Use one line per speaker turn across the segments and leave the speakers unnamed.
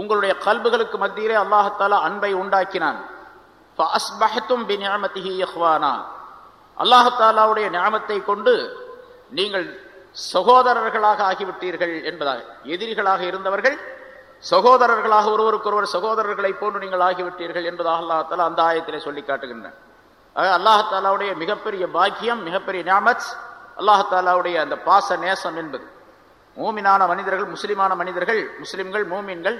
உங்களுடைய கல்புகளுக்கு மத்தியிலே அல்லாஹத்தாலா அன்பை உண்டாக்கினான். அல்லாஹத்தாலாவுடைய ஞாபத்தை கொண்டு நீங்கள் சகோதரர்களாக ஆகிவிட்டீர்கள் என்பதாக எதிரிகளாக இருந்தவர்கள் சகோதரர்களாக ஒருவருக்கொருவர் சகோதரர்களை போன்று நீங்கள் ஆகிவிட்டீர்கள் என்பதாக அல்லாஹாலா அந்த ஆயத்திலே சொல்லி காட்டுகின்றன. அல்லாஹாலாவுடைய மிகப்பெரிய பாக்கியம் மிகப்பெரிய ஞாமத் அல்லாஹாலாவுடைய அந்த பாச நேசம் என்பது. மூமினான மனிதர்கள் முஸ்லிமான மனிதர்கள் முஸ்லிம்கள் மூமின்கள்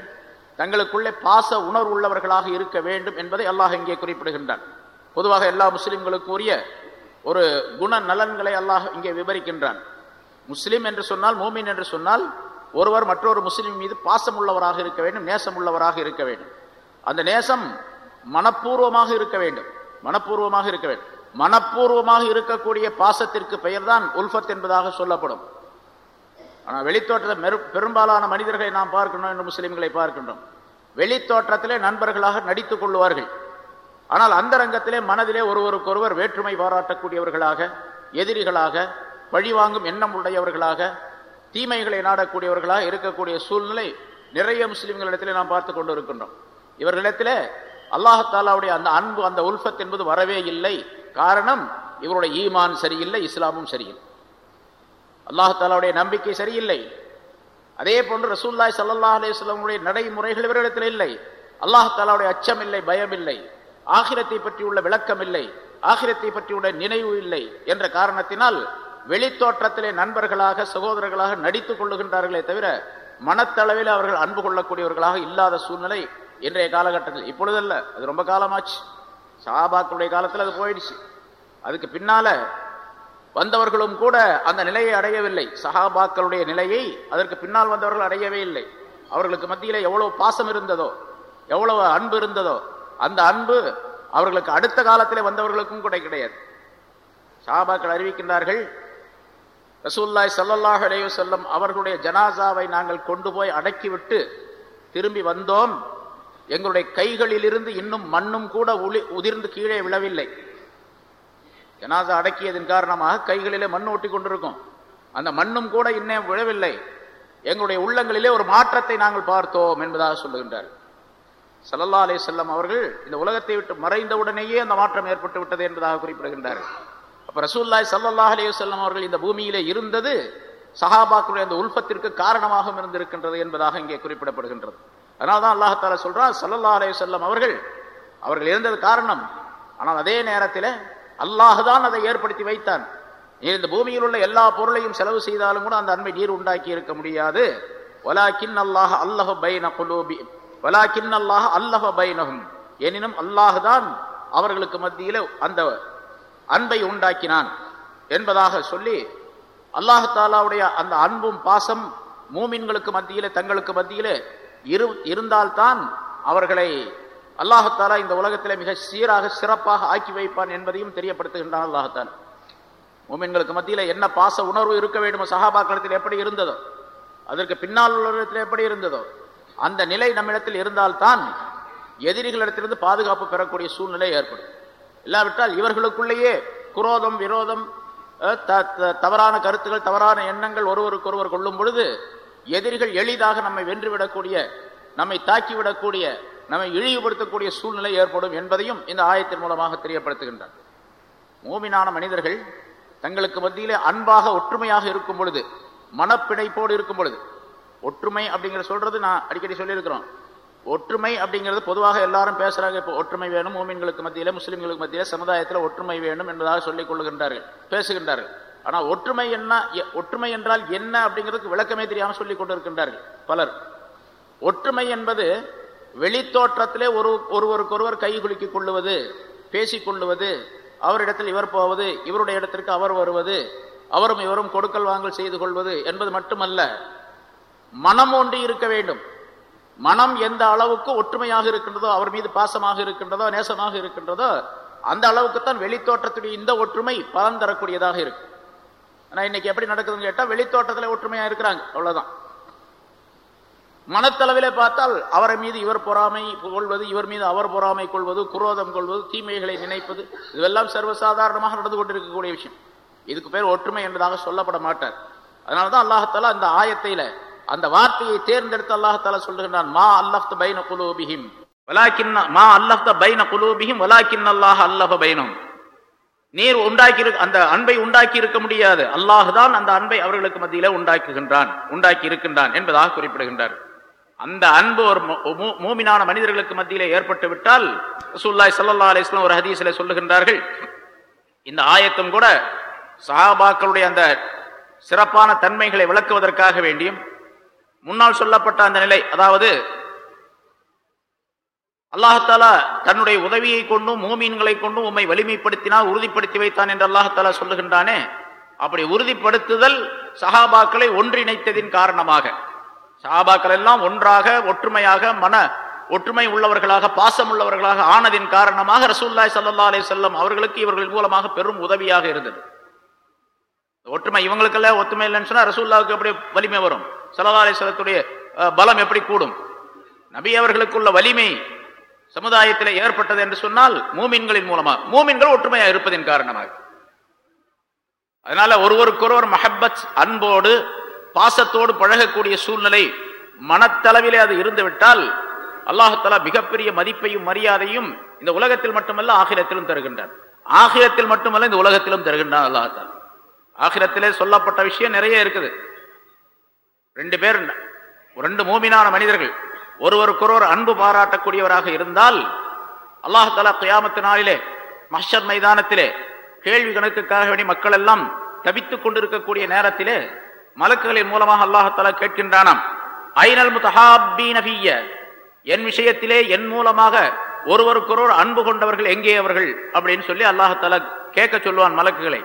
தங்களுக்குள்ளே பாச உணர்வு உள்ளவர்களாக இருக்க வேண்டும் என்பதை அல்லாஹ் இங்கே குறிப்பிடுகின்றான். பொதுவாக எல்லா முஸ்லிம்களுக்கும் உரிய ஒரு குண நலன்களை அல்லாஹ் இங்கே விவரிக்கின்றான். முஸ்லிம் என்று சொன்னால் மூமின் என்று சொன்னால் ஒருவர் மற்றொரு முஸ்லிம் மீது பாசம் உள்ளவராக இருக்க வேண்டும் நேசம் உள்ளவராக இருக்க வேண்டும். அந்த நேசம் மனப்பூர்வமாக இருக்க வேண்டும் மனப்பூர்வமாக இருக்க வேண்டும். மனப்பூர்வமாக இருக்கக்கூடிய பாசத்திற்கு பெயர்தான் உல்ஃபத் என்பதாக சொல்லப்படும். ஆனால் வெளித்தோற்றத்தை மெரு- பெரும்பாலான மனிதர்களை நாம் பார்க்கணும் என்று முஸ்லீம்களை பார்க்கின்றோம். வெளித்தோற்றத்திலே நண்பர்களாக நடித்துக் கொள்வார்கள். ஆனால் அந்தரங்கத்திலே மனதிலே ஒருவருக்கொருவர் வேற்றுமை பாராட்டக்கூடியவர்களாக எதிரிகளாக பழிவாங்கும் எண்ணம் உடையவர்களாக தீமைகளை நாடக்கூடியவர்களாக இருக்கக்கூடிய சூழ்நிலை நிறைய முஸ்லீம்களிடத்திலே நாம் பார்த்து கொண்டு இருக்கின்றோம் இவர்களிடத்திலே அல்லாஹாலாவுடைய அந்த அன்பு அந்த உல்ஃபத் என்பது வரவே இல்லை. காரணம் இவருடைய ஈமான் சரியில்லை இஸ்லாமும் சரியில்லை. அல்லாஹாலாவுடைய நம்பிக்கை சரியில்லை. அதே போன்று ரசூல்லாய் சல்லல்லாஹ் அலைஹிஸ்ஸலாமுடைய நடைமுறைகள் இவர்களிடத்தில் இல்லை. அல்லாஹாலாவுடைய அச்சம் இல்லை பயம் இல்லை ஆகிரத்தை பற்றியுள்ள விளக்கம் இல்லை ஆகிரத்தை பற்றியுள்ள நினைவு இல்லை என்ற காரணத்தினால் வெளித்தோற்றத்திலே நண்பர்களாக சகோதரர்களாக நடித்துக் கொள்ளுகின்றார்களே தவிர மனத்தளவில் அவர்கள் அன்பு கொள்ளக்கூடியவர்களாக இல்லாத சூழ்நிலை இன்றைய காலகட்டத்தில் இப்பொழுதல்ல. அது ரொம்ப காலமாச்சு. சஹாபாக்களுடைய காலத்தில் அது போயிடுச்சு. அதுக்கு பின்னால வந்தவர்களும் கூட அந்த நிலையை அடையவில்லை. சஹாபாக்களுடைய நிலையை அதற்கு பின்னால் வந்தவர்கள் அடையவே இல்லை. அவர்களுக்கு மத்தியில் எவ்வளவு பாசம் இருந்ததோ எவ்வளவு அன்பு இருந்ததோ அந்த அன்பு அவர்களுக்கு அடுத்த காலத்திலே வந்தவர்களுக்கும் கூட கிடையாது. சஹாபாக்கள் அறிவிக்கின்றார்கள் ரசூல்லாய் சல்லல்லாஹ் அலைஹி செல்லம் அவர்களுடைய ஜனாசாவை நாங்கள் கொண்டு போய் அடக்கிவிட்டு திரும்பி வந்தோம். எங்களுடைய கைகளிலிருந்து இன்னும் மண்ணும் கூட உளி உதிர்ந்து கீழே விழவில்லை. ஜனாசா அடக்கியதன் காரணமாக கைகளிலே மண் ஒட்டி கொண்டிருக்கும். அந்த மண்ணும் கூட இன்னும் விழவில்லை. எங்களுடைய உள்ளங்களிலே ஒரு மாற்றத்தை நாங்கள் பார்த்தோம் என்பதாக சொல்லுகின்றார். சல்லல்லா அலே செல்லம் அவர்கள் இந்த உலகத்தை விட்டு மறைந்தவுடனேயே அந்த மாற்றம் ஏற்பட்டு விட்டது என்பதாக குறிப்பிடுகின்றார்கள் அப்ப ரசூல்லாய் சல்லல்லா அலே செல்லம் அவர்கள் இந்த பூமியிலே இருந்தது சஹாபாக்களுடைய அந்த உல்பத்திற்கு காரணமாகவும் இருந்திருக்கின்றது என்பதாக இங்கே குறிப்பிடப்படுகின்றது. அதனால்தான் அல்லாஹ் தாலா சொல்றான் சல்லல்லா அலே செல்லம் அவர்கள் அவர்கள் இருந்தது காரணம். ஆனால் அதே நேரத்தில் அல்லாஹுதான் அதை ஏற்படுத்தி வைத்தான். நீர் இந்த பூமியில் உள்ள எல்லா பொருளையும் செலவு செய்தாலும் கூட அந்த அன்பை நீர் உண்டாக்கி இருக்க முடியாது. ஒலாக்கின் அல்லாஹ் அல்லஹ பைன குலூபி ஒலாக்கின் அல்லாஹ் அல்லஹ பைனகும் எனினும் அல்லாஹுதான் அவர்களுக்கு மத்தியில் அந்த அன்பை உண்டாக்கினான் என்பதாக சொல்லி அல்லாஹ் தாலாவுடைய அந்த அன்பும் பாசம் மூமின்களுக்கு மத்தியிலே தங்களுக்கு மத்தியிலே இரு இருந்தால்தான் அவர்களை அல்லாஹத்தாலா இந்த உலகத்திலே மிக சீராக சிறப்பாக ஆக்கி வைப்பான் என்பதையும் தெரியப்படுத்துகின்றான் அல்லாஹால மூமின்களுக்கு மத்தியில் என்ன பாச உணர்வு இருக்க வேண்டுமோ சகாபாக்களத்தில் எப்படி இருந்ததோ அதற்கு பின்னால் உள்ளத்தில் எப்படி இருந்ததோ அந்த நிலை நம்மிடத்தில் இருந்தால்தான் எதிரிகளிடத்திலிருந்து பாதுகாப்பு பெறக்கூடிய சூழ்நிலை ஏற்படும். இல்லாவிட்டால் இவர்களுக்குள்ளேயே குரோதம் விரோதம் தவறான கருத்துக்கள் தவறான எண்ணங்கள் ஒருவருக்கு ஒருவர் கொள்ளும் பொழுது எதிரிகள் எளிதாக நம்மை வென்றுவிடக்கூடிய நம்மை தாக்கிவிடக்கூடிய நம்மை இழிவுபடுத்தக்கூடிய சூழ்நிலை ஏற்படும் என்பதையும் இந்த ஆயத்தின் மூலமாக தெரியப்படுத்துகின்றார். மூமினான மனிதர்கள் தங்களுக்கு மத்தியிலே அன்பாக ஒற்றுமையாக இருக்கும் பொழுது மனப்பிணைப்போடு இருக்கும் பொழுது ஒற்றுமை அப்படிங்கிற சொல்றது நான் அடிக்கடி சொல்லியிருக்கிறோம். ஒற்றுமை அப்படிங்கிறது பொதுவாக எல்லாரும் பேசுறாங்க இப்போ ஒற்றுமை வேணும் மூமின்களுக்கு மத்தியில முஸ்லிம்களுக்கு மத்தியில சமுதாயத்தில் ஒற்றுமை வேணும் என்பதாக சொல்லிக் கொள்ளுகின்றார்கள் பேசுகின்றார்கள். ஆனா ஒற்றுமை என்ன எ- ஒற்றுமை என்றால் என்ன அப்படிங்கிறதுக்கு விளக்கமே தெரியாமல் சொல்லிக் கொண்டிருக்கின்றார்கள் பலர். ஒற்றுமை என்பது வெளித்தோற்றத்திலே ஒரு ஒருவருக்கொருவர் கை குலுக்கிக் கொள்ளுவது பேசிக் கொள்ளுவது அவரிடத்தில் இவர் போவது இவருடைய இடத்திற்கு அவர் வருவது அவரும் இவரும் கொடுக்கல் வாங்கல் செய்து கொள்வது என்பது மட்டுமல்ல மனம் ஒன்று இருக்க வேண்டும். மனம் எந்த அளவுக்கு ஒற்றுமையாக இருக்கின்றதோ அவர் மீது பாசமாக இருக்கின்றதோ நேசமாக இருக்கின்றதோ அந்த அளவுக்குத்தான் வெளித்தோற்றத்துடைய இந்த ஒற்றுமை பலன் தரக்கூடியதாக இருக்கு. ஆனால் இன்னைக்கு எப்படி நடக்குதுன்னு கேட்டால் வெளித்தோட்டத்தில் ஒற்றுமையாக இருக்கிறாங்க. அவ்வளோதான் மனத்தளவிலே பார்த்தால் அவரை மீது இவர் பொறாமை கொள்வது இவர் மீது அவர் பொறாமை கொள்வது குரோதம் கொள்வது தீமைகளை நினைப்பது இதுவெல்லாம் சர்வசாதாரணமாக நடந்து கொண்டிருக்கக்கூடிய விஷயம். இதுக்கு பேர் ஒற்றுமை என்பதாக சொல்லப்பட மாட்டார். அதனாலதான் அல்லாஹத்தாலா அந்த ஆயத்தையில அந்த வார்த்தையை தேர்ந்தெடுத்து அல்லாஹால சொல்லுகின்றான் மா அல்லஹ் பைன குலூபிஹிம் வலாக்கின் மா அல்லஃப்த பைன குலூபிஹிம் வலாக்கின் அல்லாஹ் அல்லஹ பைனம். நீர் உண்டாக்கி அந்த அன்பை உண்டாக்கி இருக்க முடியாது. அல்லாஹ் தான் அந்த அன்பை அவர்களுக்கு மத்தியில உண்டாக்குகின்றான் உண்டாக்கி இருக்கின்றான் என்பதாக குறிப்பிடுகின்றார். அந்த அன்பு ஒரு மூமினான மனிதர்களுக்கு மத்தியிலே ஏற்பட்டு விட்டால் ரசூல்லாய் சல்லா அலிஸ்லாம் ஒரு ஹதீஸில் சொல்லுகின்றார்கள். இந்த ஆயத்தும் கூட சஹாபாக்களுடைய அந்த சிறப்பான தன்மைகளை விளக்குவதற்காக வேண்டியும் முன்னால் சொல்லப்பட்ட அந்த நிலை அதாவது அல்லாஹாலா தன்னுடைய உதவியை கொண்டும் மூமீன்களை கொண்டும் உண்மை வலிமைப்படுத்தினால் உறுதிப்படுத்தி வைத்தான் என்று அல்லாஹாலா சொல்லுகின்றானே. அப்படி உறுதிப்படுத்துதல் சஹாபாக்களை ஒன்றிணைத்ததின் காரணமாக. சஹாபாக்கள் எல்லாம் ஒன்றாக ஒற்றுமையாக மன ஒற்றுமை உள்ளவர்களாக பாசம் உள்ளவர்களாக ஆனதின் காரணமாக ரசூல்லாய் சல்லா அலி செல்லம் அவர்களுக்கு இவர்கள் மூலமாக பெரும் உதவியாக இருந்தது. ஒற்றுமை இவங்களுக்கெல்லாம் ஒற்றுமை இல்லைன்னு சொன்னா ரசூல்லாவுக்கு எப்படி வலிமை வரும்? சல்லா அலி செல்லத்துடைய பலம் எப்படி கூடும்? நபி அவர்களுக்குள்ள வலிமை சமுதாயத்தில் ஏற்பட்டது என்று சொன்னால் மூமின்களின் மூலமாக மூமின்கள் ஒற்றுமையாக இருப்பதன் காரணமாக. அதனால ஒருவருக்கொருவர் மஹப்பத் அன்போடு பாசத்தோடு பழகக்கூடிய சூழ்நிலை மனத்தளவிலே அது இருந்துவிட்டால் அல்லாஹாலா மிகப்பெரிய மதிப்பையும் மரியாதையும் இந்த உலகத்தில் மட்டுமல்ல ஆகிரத்திலும் தருகின்றார். ஆகிரத்தில் மட்டுமல்ல இந்த உலகத்திலும் தருகின்றான் அல்லாஹால ஆகிரத்திலே சொல்லப்பட்ட விஷயம் நிறைய இருக்குது. ரெண்டு பேர் ரெண்டு மூமினான மனிதர்கள். ஒருவருக்கொருவர் அன்பு பாராட்டக்கூடியவராக இருந்தால் அல்லாஹாலா கியாமத்து நாளிலே மஷர் மைதானத்திலே கேள்வி கணக்குக்காக வேண்டி மக்கள் எல்லாம் தவித்துக் கொண்டிருக்கக்கூடிய நேரத்திலே மலக்குகளின் மூலமாக அல்லாஹால கேட்கின்றானாம் ஐநல் முத்தஹாபீனபிய என் விஷயத்திலே என் மூலமாக ஒருவருக்கொருவர் அன்பு கொண்டவர்கள் எங்கே அவர்கள்? அப்படின்னு சொல்லி அல்லாஹால கேட்க சொல்லுவான் மலக்குகளை.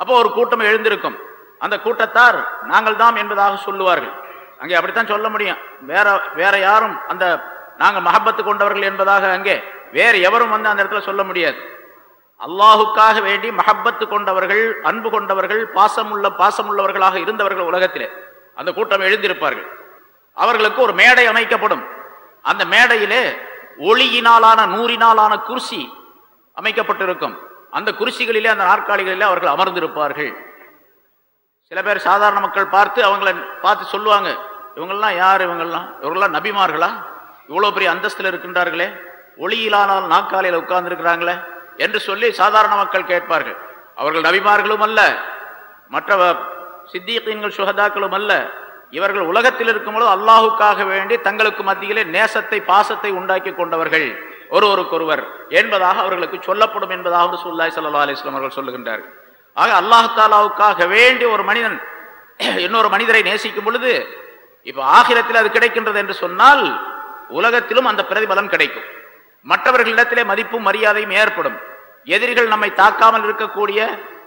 அப்போ ஒரு கூட்டம் எழுந்திருக்கும். அந்த கூட்டத்தார் நாங்கள் தான் என்பதாக சொல்லுவார்கள். அங்கே அப்படித்தான் சொல்ல முடியும். வேற வேற யாரும் அந்த நாங்கள் மகப்பத்து கொண்டவர்கள் என்பதாக அங்கே வேறு எவரும் வந்து அந்த இடத்துல சொல்ல முடியாது. அல்லாஹுக்காக வேண்டி மஹப்பத்து கொண்டவர்கள் அன்பு கொண்டவர்கள் பாசமுள்ள பாசமுள்ளவர்களாக இருந்தவர்கள் உலகத்திலே. அந்த கூட்டம் எழுந்திருப்பார்கள். அவர்களுக்கு ஒரு மேடை அமைக்கப்படும். அந்த மேடையிலே ஒளியினாலான நூறினாலான குர்சி அமைக்கப்பட்டிருக்கும். அந்த குர்சிகளிலே அந்த நாற்காலிகளிலே அவர்கள் அமர்ந்திருப்பார்கள். சில பேர் சாதாரண மக்கள் பார்த்து அவங்களை பார்த்து சொல்லுவாங்க இவங்கெல்லாம் யார் இவங்கெல்லாம் இவங்கெல்லாம் நபிமார்களா? இவ்வளோ பெரிய அந்தஸ்தில் இருக்கின்றார்களே. ஒளியிலானால் நாற்காலியில் உட்கார்ந்துருக்கிறாங்களே. என்று சொல்லி சாதாரண மக்கள் கேட்பார்கள். அவர்கள் நபிமார்களும் அல்ல மற்ற சித்தியீன்கள் சுகதாக்களும் அல்ல. இவர்கள் உலகத்தில் இருக்கும்போது அல்லாஹுக்காக வேண்டி தங்களுக்கு மத்தியிலே நேசத்தை பாசத்தை உண்டாக்கி கொண்டவர்கள் ஒருவருக்கொருவர் என்பதாக அவர்களுக்கு சொல்லப்படும் என்பதாக சுல்லாய் சல்லா அலிஸ்லாம் அவர்கள் சொல்லுகின்றார்கள். ஆக அல்லாஹாலாவுக்காக வேண்டி ஒரு மனிதன் இன்னொரு மனிதரை நேசிக்கும் பொழுது இப்போ ஆகிரத்தில் அது கிடைக்கின்றது என்று சொன்னால் உலகத்திலும் அந்த பிரதிபலம் கிடைக்கும். மற்றவர்களிடத்திலே மதிப்பும் மரியாதையும் ஏற்படும். எதிரிகள் நம்மை தாக்காமல் இருக்கக்கூடிய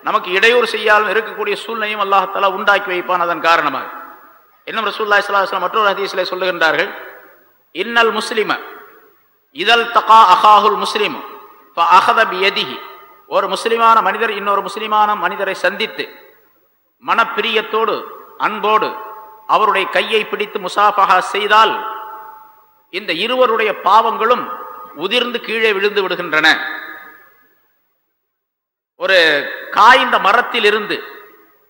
நமக்கு இடையூறு செய்யாமல் இருக்கக்கூடிய சூழ்நிலையும் அல்லாஹாலா உண்டாக்கி வைப்பான் அதன் காரணமாக. இன்னும் ரசூல்லா இஸ்லாஸ்லாம் மற்றொரு ஹதீஸ்ல சொல்லுகின்றார்கள் இன்னல் முஸ்லிம இதழ் தகா அஹாஹுல் முஸ்லிம் அகத ஒரு முஸ்லிமான மனிதர் இன்னொரு முஸ்லிமான மனிதரை சந்தித்து மனப்பிரியத்தோடு அன்போடு அவருடைய கையை பிடித்து முசாஃபகா செய்தால் இந்த இருவருடைய பாவங்களும் உதிர்ந்து கீழே விழுந்து விடுகின்றன. ஒரு காய்ந்த மரத்தில் இருந்து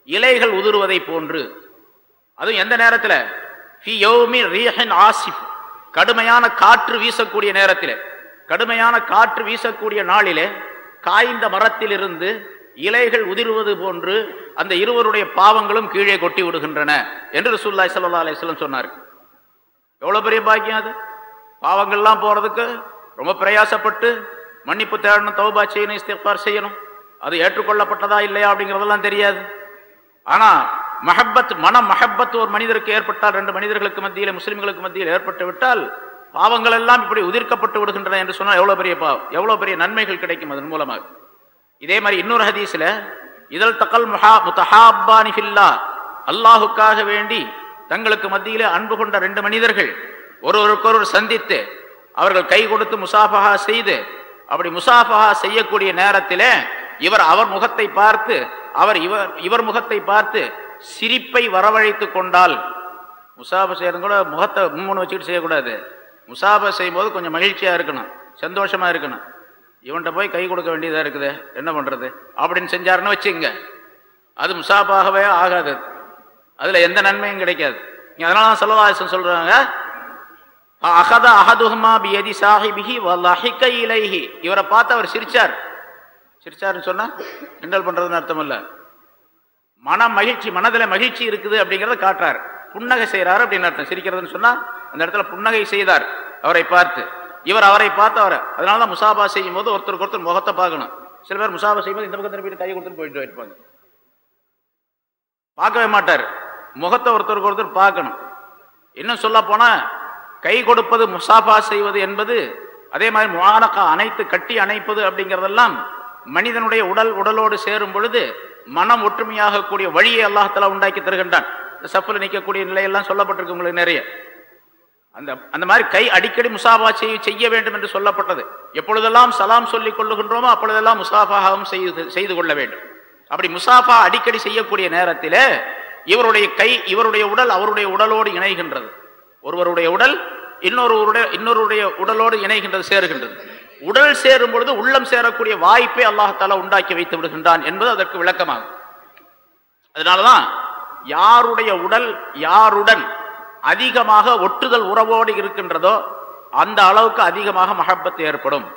இலைகள் உதிர்வதை போன்று அதுவும் எந்த நேரத்தில்? ஆசிப் கடுமையான காற்று வீசக்கூடிய நேரத்தில். கடுமையான காற்று வீசக்கூடிய நாளிலே காய்ந்த மரத்திலிருந்து இலைகள் உதிர்வது போன்று அந்த இருவருடைய பாவங்களும் கீழே கொட்டி விடுகின்றன என்று ரசூல்லாய் சல்லா அலிஸ்லம் சொன்னார் எவ்வளவு பெரிய பாக்கியம் அது? பாவங்கள்லாம் போறதுக்கு ரொம்ப பிரயாசப்பட்டு மன்னிப்பு தேடணும் தௌபா செய்யணும் இஸ்திஃபார் செய்யணும். அது ஏற்றுக்கொள்ளப்பட்டதா இல்லையா அப்படிங்கிறதெல்லாம் தெரியாது. ஆனால் மஹப்பத் மன மஹப்பத் ஒரு மனிதருக்கு ஏற்பட்டால் ரெண்டு மனிதர்களுக்கு மத்தியில் முஸ்லிம்களுக்கு மத்தியில் ஏற்பட்டு விட்டால் பாவங்கள் எல்லாம் இப்படி உதிர்க்கப்பட்டு விடுகின்றன என்று சொன்னால் எவ்வளோ பெரிய பாவம்? எவ்வளோ பெரிய நன்மைகள் கிடைக்கும் அதன் மூலமாக. இதே மாதிரி இன்னொரு ஹதீஸில் இதழ் தகல் முஹா முத்தஹாபானி ஃபில்லா அல்லாஹுக்காக வேண்டி தங்களுக்கு மத்தியிலே அன்பு கொண்ட ரெண்டு மனிதர்கள் ஒருவருக்கொருவர் சந்தித்து அவர்கள் கை கொடுத்து முசாஃபஹா செய்து அப்படி முசாஃபஹா செய்யக்கூடிய நேரத்திலே இவர் அவர் முகத்தை பார்த்து அவர் இவர் இவர் முகத்தை பார்த்து சிரிப்பை வரவழைத்து கொண்டால் முசாஃப செய்யறது கூட முகத்தை மும்முன்னு வச்சுக்கிட்டு செய்யக்கூடாது. முசாப செய்யும்போது கொஞ்சம் மகிழ்ச்சியாக இருக்கணும் சந்தோஷமாக இருக்கணும். இவன்கிட்ட போய் கை கொடுக்க வேண்டியதாக இருக்குது என்ன பண்ணுறது அப்படின்னு செஞ்சாருன்னு வச்சுங்க அது முசாஃபாகவே ஆகாது. அதில் எந்த நன்மையும் கிடைக்காது. அதனால தான் சொல்லதாசன் சொல்கிறாங்க அகத அஹதுஹுமா பியதி சாஹிபிஹி வலஹிக இலைஹி. இவரை பார்த்து அவர் சிரிச்சார். சிரிச்சாருன்னு சொன்னால் கிண்டல் பண்ணுறதுன்னு அர்த்தம் இல்லை. மன மகிழ்ச்சி மனதில் மகிழ்ச்சி இருக்குது அப்படிங்கிறத காட்டுறார். புன்னகை செய்கிறார் அப்படின்னு அர்த்தம். சிரிக்கிறதுன்னு சொன்னால் அந்த இடத்துல புன்னகை செய்தார் அவரை பார்த்து. இவர் அவரை பார்த்து அவரை. அதனால தான் முசாபா செய்யும் போது ஒருத்தருக்கு ஒருத்தர் முகத்தை பார்க்கணும். சில பேர் முசாபா செய்யும்போது இந்த பக்கத்தில் போயிட்டு கை கொடுத்துட்டு போயிட்டு இருப்பாங்க. பார்க்கவே மாட்டார். முகத்தை ஒருத்தருக்கு ஒருத்தர் பார்க்கணும். இன்னும் சொல்ல போனால் கை கொடுப்பது முசாஃபா செய்வது என்பது அதே மாதிரி முவானக்கா அணைத்து கட்டி அணைப்பது அப்படிங்கிறதெல்லாம் மனிதனுடைய உடல் உடலோடு சேரும் பொழுது மனம் ஒற்றுமையாக கூடிய வழியை அல்லாஹால உண்டாக்கி தருகின்றான். இந்த நிற்கக்கூடிய நிலையெல்லாம் சொல்லப்பட்டிருக்கு உங்களுக்கு நிறைய. அந்த அந்த மாதிரி கை அடிக்கடி முசாஃபா செய்ய செய்ய வேண்டும் என்று சொல்லப்பட்டது. எப்பொழுதெல்லாம் சலாம் சொல்லிக் கொள்ளுகின்றோமோ அப்பொழுதெல்லாம் முசாஃபாகவும் செய்து செய்து கொள்ள வேண்டும். அப்படி முசாஃபா அடிக்கடி செய்யக்கூடிய நேரத்தில் இவருடைய கை இவருடைய உடல் அவருடைய உடலோடு இணைகின்றது. ஒருவருடைய உடல் இன்னொருவருடைய இன்னொருடைய உடலோடு இணைகின்றது சேருகின்றது. உடல் சேரும் பொழுது உள்ளம் சேரக்கூடிய வாய்ப்பை அல்லாஹால உண்டாக்கி வைத்து விடுகின்றான் என்பது அதற்கு விளக்கமாகும். அதனாலதான் யாருடைய உடல் யாருடன் அதிகமாக ஒட்டுதல் உறவோடு இருக்கின்றதோ அந்த அளவுக்கு அதிகமாக மஹப்பத் ஏற்படும்.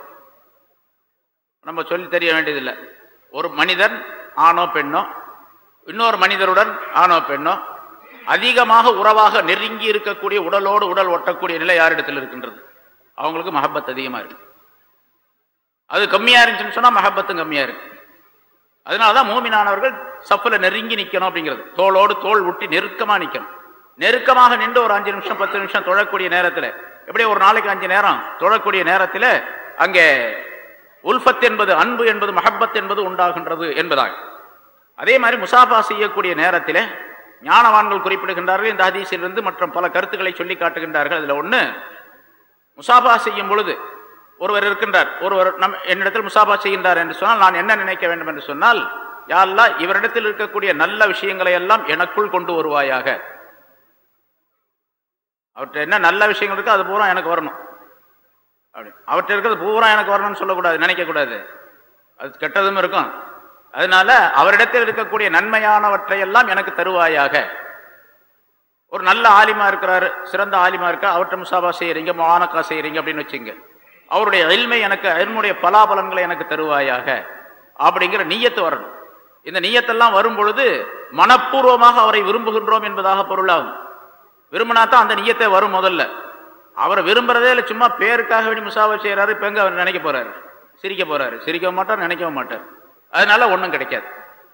நம்ம சொல்லி தெரிய வேண்டியதில்லை. ஒரு மனிதன் ஆணோ பெண்ணோ இன்னொரு மனிதருடன் ஆணோ பெண்ணோ அதிகமாக உறவாக நெருங்கி இருக்கக்கூடிய உடலோடு உடல் ஒட்டக்கூடிய நிலை யாரிடத்தில் இருக்கின்றது? அவங்களுக்கு மஹப்பத் அதிகமாக இருக்கு. அது கம்மியாக இருந்துச்சுன்னு சொன்னால் மஹப்பத்தும் கம்மியாக இருக்கு. அதனாலதான் மூமினானவர்கள் சப்பில் நெருங்கி நிற்கணும் அப்படிங்கிறது. தோளோடு தோல் ஒட்டி நெருக்கமாக நிற்கணும் நெருக்கமாக நின்று ஒரு அஞ்சு நிமிஷம் பத்து நிமிஷம் தொழக்கூடிய நேரத்தில் எப்படியே ஒரு நாளைக்கு அஞ்சு நேரம் தொழக்கூடிய நேரத்தில் அங்கே உல்ஃபத் என்பது அன்பு என்பது மஹப்பத் என்பது உண்டாகின்றது என்பதாக அதே மாதிரி முசாஃபா செய்யக்கூடிய நேரத்தில் ஞானவான்கள் குறிப்பிடுகின்றார்கள். இந்த ஹதீஸிலிருந்து மற்றும் பல கருத்துக்களை சொல்லி காட்டுகின்றார்கள். அதில் ஒன்று முசாபா செய்யும் பொழுது ஒருவர் இருக்கின்றார். ஒருவர் நம் என்னிடத்தில் முசாஃபா செய்கின்றார் என்று சொன்னால் நான் என்ன நினைக்க வேண்டும் என்று சொன்னால் யாழ்லா இவரிடத்தில் இருக்கக்கூடிய நல்ல விஷயங்களை எல்லாம் எனக்குள் கொண்டு வருவாயாக. அவற்றை என்ன நல்ல விஷயங்கள் இருக்கோ அது பூரா எனக்கு வரணும். அப்படி. அவற்றை இருக்கிறது பூரா எனக்கு வரணும்னு சொல்லக்கூடாது நினைக்கக்கூடாது. அது கெட்டதும் இருக்கும். அதனால அவரிடத்தில் இருக்கக்கூடிய நன்மையானவற்றை எல்லாம் எனக்கு தருவாயாக. ஒரு நல்ல ஆலிமா இருக்கிறாரு சிறந்த ஆலிமா இருக்கா அவற்றை முசாபா செய்யறீங்க மானக்கா செய்யறீங்க அப்படின்னு வச்சுங்க. அவருடைய எல்மை எனக்கு எல்முடைய பலாபலன்களை எனக்கு தருவாயாக. அப்படிங்கிற நீயத்து வரணும். இந்த நீயத்தெல்லாம் வரும் பொழுது மனப்பூர்வமாக அவரை விரும்புகின்றோம் என்பதாக பொருளாகும். விரும்பினா தான் அந்த நீயத்தை வரும் முதல்ல. அவரை விரும்புறதே இல்லை சும்மா பேருக்காக வேண்டி முசாபா செய்யறாரு இப்போ எங்க அவர் நினைக்க போறாரு? சிரிக்க போறாரு. சிரிக்க மாட்டார் நினைக்கவும் மாட்டார். அதனால ஒன்றும் கிடைக்காது.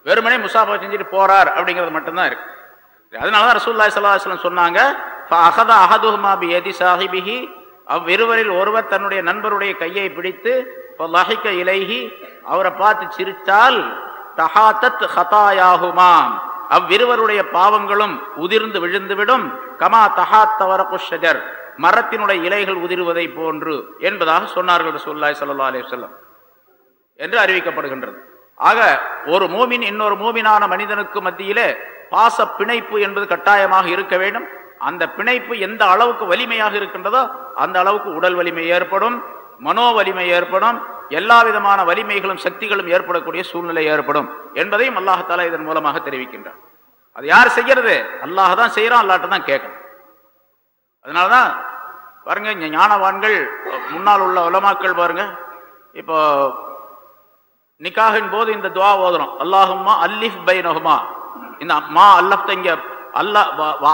வெறுமனே முசாஃபா செஞ்சுட்டு போறார் அப்படிங்கிறது மட்டும்தான் இருக்கு. அதனாலதான் ரசூல்லாய் சல்லாஹம் சொன்னாங்க அகத அகதுஹுமா பி எதி சாஹிபிஹி. அவ்விருவரில் ஒருவர் தன்னுடைய நண்பருடைய கையை பிடித்து லஹிக்க இலைகி அவரை பார்த்து சிரித்தால் தஹாத்தத் ஹதாயாகுமாம் அவ்விருவருடைய பாவங்களும் உதிர்ந்து விழுந்துவிடும். கமா தஹாத்தவரகு ஷஜர். மரத்தினுடைய இலைகள் உதிர்வதை போன்று என்பதாக சொன்னார்கள் ரசூல்லாய் சல்லா அலி வல்லம் என்று அறிவிக்கப்படுகின்றது. ஆக ஒரு மூமின் இன்னொரு மூமினான மனிதனுக்கு மத்தியிலே பாச பிணைப்பு என்பது கட்டாயமாக இருக்க வேண்டும். அந்த பிணைப்பு எந்த அளவுக்கு வலிமையாக இருக்கின்றதோ அந்த அளவுக்கு உடல் வலிமை ஏற்படும் மனோ வலிமை ஏற்படும் எல்லா விதமான வலிமைகளும் சக்திகளும் ஏற்படக்கூடிய சூழ்நிலை ஏற்படும் என்பதையும் அல்லாஹால இதன் மூலமாக தெரிவிக்கின்றார் அது யார் செய்யறது? அல்லாஹ் தான் செய்யறான் அல்லாட்ட தான் கேட்கணும். அதனாலதான் பாருங்க ஞானவான்கள் முன்னால் உள்ள உலமாக்கள் பாருங்க இப்போ நிக்காகின் போது இந்த துவா ஓதுறோம் அல்லாஹுமா அல்லிஃப் பைனஹுமா. இந்த மா அல்லஃப்த இங்க அல்ல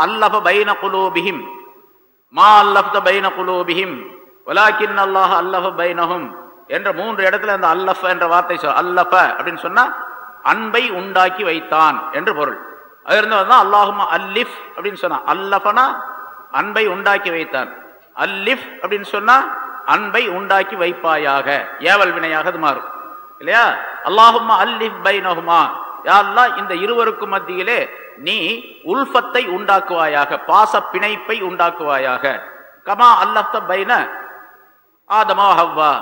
அல்லஃப பைன குலூபிஹிம். மா அல்லஃப்த பைன குலூபிஹிம். வலாக்கின் அல்லாஹ் அல்லஃப பைனஹும் என்ற மூன்று இடத்துல அந்த அல்லஃப என்ற வார்த்தை சொல் அல்லஃப அப்படின்னு சொன்னா அன்பை உண்டாக்கி வைத்தான் என்று பொருள். அது இருந்தது தான் அல்லாஹுமா அல்லிஃப் அப்படின்னு சொன்னா அல்லஃபனா அன்பை உண்டாக்கி வைத்தான். அல்லிஃப் அப்படின்னு சொன்னா அன்பை உண்டாக்கி வைப்பாயாக. ஏவல் வினையாக அது மாறும். இல்லையா? அல்லாஹுமா அல்லிஃப் பைனஹுமா. யாருலா இந்த இருவருக்கும் மத்தியிலே நீ உல்ஃபத்தை உண்டாக்குவாயாக பாச பிணைப்பை உண்டாக்குவாயாக. கமா அல்லப்த பைன ஆதமா ஹவ்வா.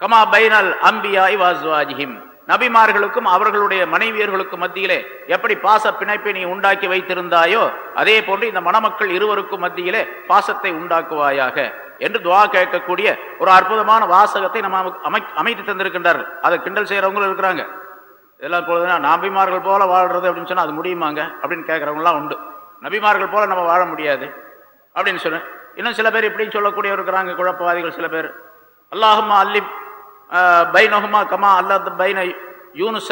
கமா பைனல் அம்பியா இவாஸ்வாஜிஹிம் நபிமார்களுக்கும் அவர்களுடைய மனைவியர்களுக்கும் மத்தியிலே எப்படி பாச பிணைப்பை நீ உண்டாக்கி வைத்திருந்தாயோ அதே போன்று இந்த மணமக்கள் இருவருக்கும் மத்தியிலே பாசத்தை உண்டாக்குவாயாக என்று துவா கேட்கக்கூடிய ஒரு அற்புதமான வாசகத்தை நம்ம அமை அமைத்து தந்திருக்கின்றார்கள். அதை கிண்டல் செய்கிறவங்களும் இருக்கிறாங்க. இதெல்லாம் பொழுதுனா நபிமார்கள் போல வாழ்றது அப்படின்னு சொன்னால் அது முடியுமாங்க? அப்படின்னு கேட்கறவங்கலாம் உண்டு. நபிமார்கள் போல நம்ம வாழ முடியாது. அப்படின்னு சொன்னேன். இன்னும் சில பேர் இப்படின்னு சொல்லக்கூடியவர் இருக்கிறாங்க குழப்பவாதிகள் சில பேர். அல்லாஹம்மா அல்லி பைனஹுமா கமா அல்லது பைன யூனுச